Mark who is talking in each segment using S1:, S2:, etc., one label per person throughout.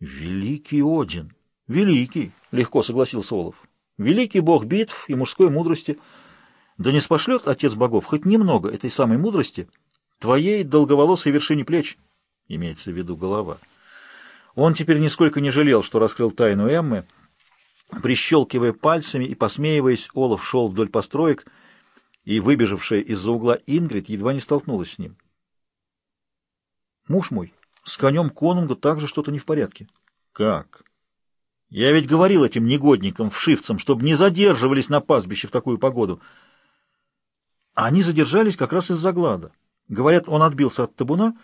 S1: Великий Один! Великий! — легко согласился Олаф. Великий бог битв и мужской мудрости. Да не спошлет отец богов хоть немного этой самой мудрости твоей долговолосой вершине плеч, имеется в виду голова. Он теперь нисколько не жалел, что раскрыл тайну Эммы. Прищелкивая пальцами и посмеиваясь, Олаф шел вдоль построек, и выбежавшая из-за угла Ингрид едва не столкнулась с ним. «Муж мой, с конем конунга также что-то не в порядке». «Как?» «Я ведь говорил этим негодникам, вшивцам, чтобы не задерживались на пастбище в такую погоду». Они задержались как раз из-за глада. Говорят, он отбился от табуна,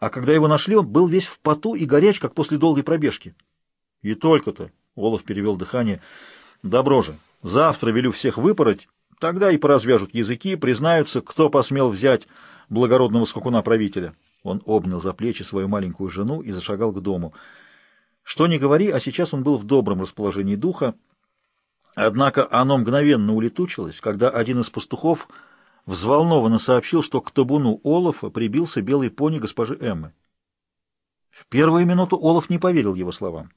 S1: а когда его нашли, он был весь в поту и горяч, как после долгой пробежки. — И только-то, — Олаф перевел дыхание, — добро же, завтра велю всех выпороть, тогда и поразвяжут языки, признаются, кто посмел взять благородного скакуна-правителя. Он обнял за плечи свою маленькую жену и зашагал к дому. Что ни говори, а сейчас он был в добром расположении духа, однако оно мгновенно улетучилось, когда один из пастухов — взволнованно сообщил, что к табуну Олафа прибился белый пони госпожи Эммы. В первую минуту Олаф не поверил его словам.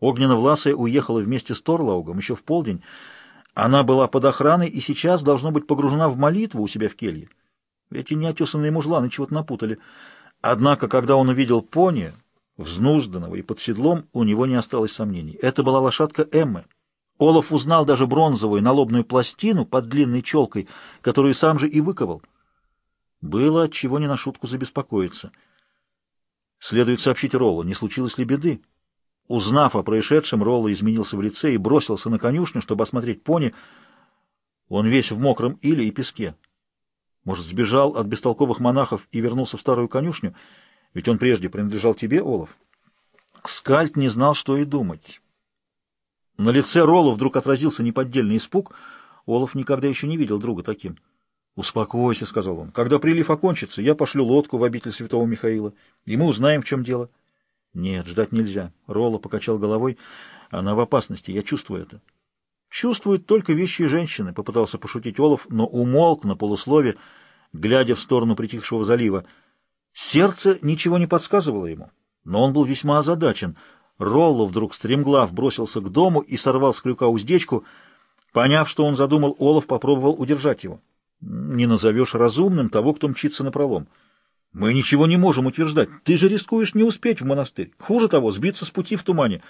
S1: Огненно-власая уехала вместе с Торлаугом еще в полдень. Она была под охраной и сейчас должна быть погружена в молитву у себя в келье. Эти неотесанные мужланы чего-то напутали. Однако, когда он увидел пони, взнузданного и под седлом, у него не осталось сомнений. Это была лошадка Эммы. Олаф узнал даже бронзовую налобную пластину под длинной челкой, которую сам же и выковал. Было от чего не на шутку забеспокоиться. Следует сообщить Роллу, не случилось ли беды. Узнав о происшедшем, Ролла изменился в лице и бросился на конюшню, чтобы осмотреть пони. Он весь в мокром иле и песке. Может, сбежал от бестолковых монахов и вернулся в старую конюшню? Ведь он прежде принадлежал тебе, Олаф. Скальд не знал, что и думать. На лице Ролла вдруг отразился неподдельный испуг. Олаф никогда еще не видел друга таким. «Успокойся», — сказал он. «Когда прилив окончится, я пошлю лодку в обитель святого Михаила, и мы узнаем, в чем дело». «Нет, ждать нельзя». Ролла покачал головой. «Она в опасности, я чувствую это». «Чувствуют только вещи и женщины», — попытался пошутить Олаф, но умолк на полуслове, глядя в сторону притихшего залива. Сердце ничего не подсказывало ему, но он был весьма озадачен — Ролло вдруг стремглав бросился к дому и сорвал с крюка уздечку. Поняв, что он задумал, Олаф попробовал удержать его. «Не назовешь разумным того, кто мчится на пролом. Мы ничего не можем утверждать. Ты же рискуешь не успеть в монастырь. Хуже того, сбиться с пути в тумане».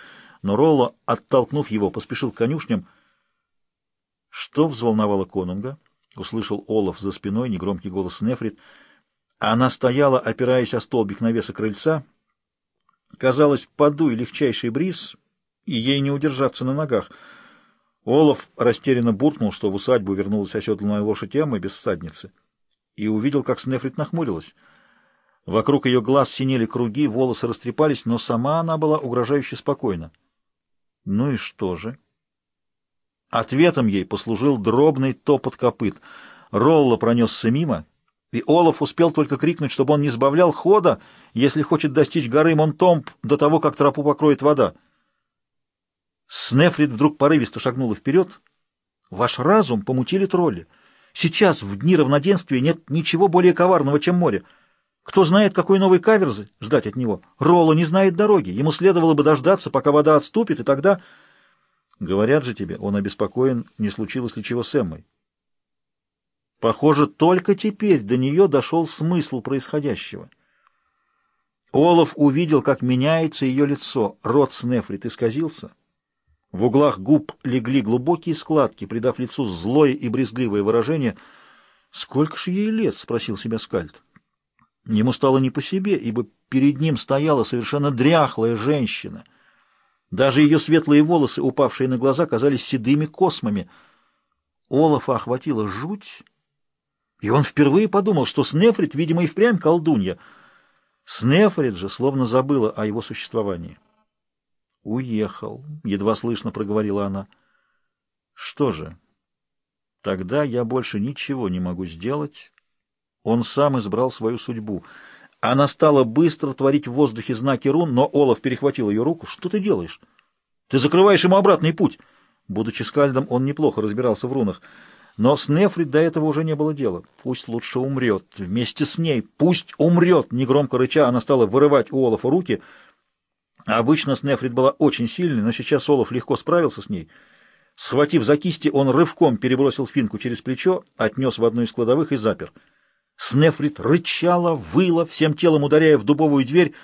S1: Но Ролло, оттолкнув его, поспешил к конюшням. Что взволновало конунга? Услышал Олаф за спиной негромкий голос Нефрит. Она стояла, опираясь о столбик навеса крыльца, — Казалось, подуй легчайший бриз, и ей не удержаться на ногах. Олаф растерянно буркнул, что в усадьбу вернулась оседланная лошадь Эммы без всадницы, и увидел, как Снефрит нахмурилась. Вокруг ее глаз синели круги, волосы растрепались, но сама она была угрожающе спокойна. Ну и что же? Ответом ей послужил дробный топот копыт. Ролла пронесся мимо — и Олаф успел только крикнуть, чтобы он не сбавлял хода, если хочет достичь горы Монтомп до того, как тропу покроет вода. Снефрит вдруг порывисто шагнула вперед. «Ваш разум помутили тролли. Сейчас, в дни равноденствия, нет ничего более коварного, чем море. Кто знает, какой новый каверзы ждать от него? Ролло не знает дороги. Ему следовало бы дождаться, пока вода отступит, и тогда...» «Говорят же тебе, он обеспокоен, не случилось ли чего с Эммой». Похоже, только теперь до нее дошел смысл происходящего. Олаф увидел, как меняется ее лицо, рот Снефрит исказился. В углах губ легли глубокие складки, придав лицу злое и брезгливое выражение. «Сколько же ей лет?» — спросил себя Скальд. Ему стало не по себе, ибо перед ним стояла совершенно дряхлая женщина. Даже ее светлые волосы, упавшие на глаза, казались седыми космами. Олафа охватила жуть и он впервые подумал, что Снефрит, видимо, и впрямь колдунья. Снефрит же словно забыла о его существовании. «Уехал», — едва слышно проговорила она. «Что же, тогда я больше ничего не могу сделать. Он сам избрал свою судьбу». Она стала быстро творить в воздухе знаки рун, но Олаф перехватил ее руку. «Что ты делаешь? Ты закрываешь ему обратный путь!» Будучи скальдом, он неплохо разбирался в рунах. Но с Нефрит до этого уже не было дела. Пусть лучше умрет. Вместе с ней. Пусть умрет! Негромко рыча, она стала вырывать у Олафа руки. Обычно Снефрит была очень сильной, но сейчас Олаф легко справился с ней. Схватив за кисти, он рывком перебросил финку через плечо, отнес в одну из кладовых и запер. Снефрит рычала, выла, всем телом ударяя в дубовую дверь,